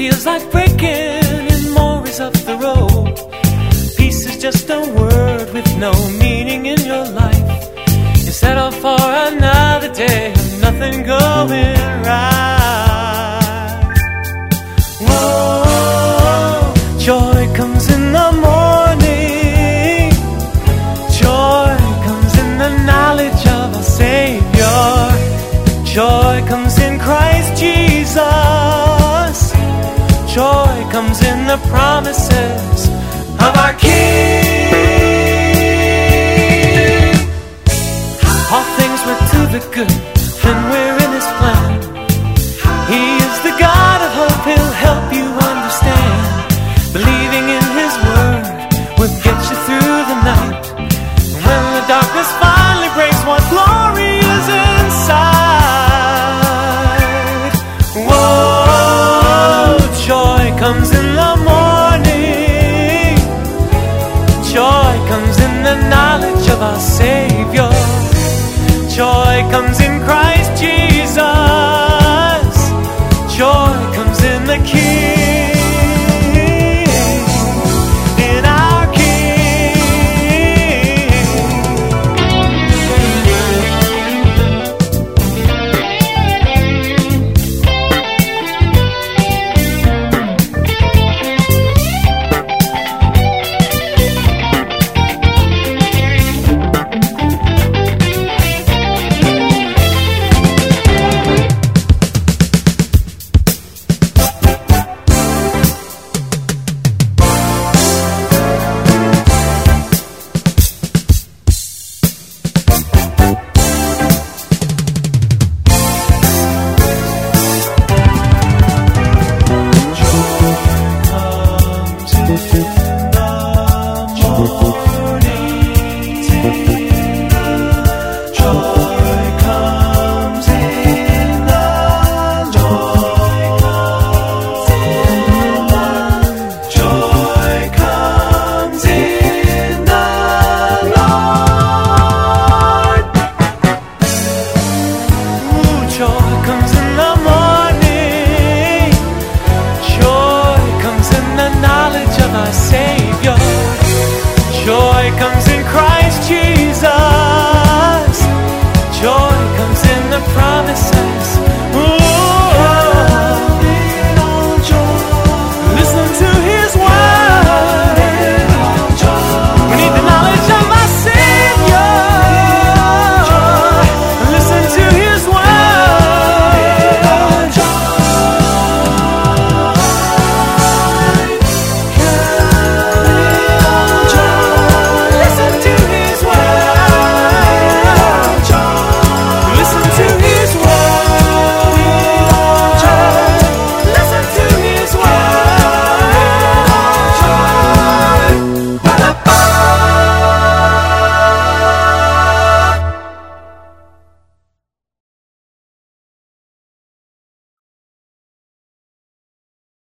feels like breaking and more is up the road. Peace is just a word with no meaning in your life. You settle for another day and nothing going right. The promises of our King. All things work to the good when we're in His plan. He is the God of hope, He'll help you understand. Believing in His word will get you through the night. When the darkness finally breaks, what glory is inside? Joy comes in the knowledge of our Savior. Joy comes in Christ Jesus. Joy comes in the knowledge of our Savior.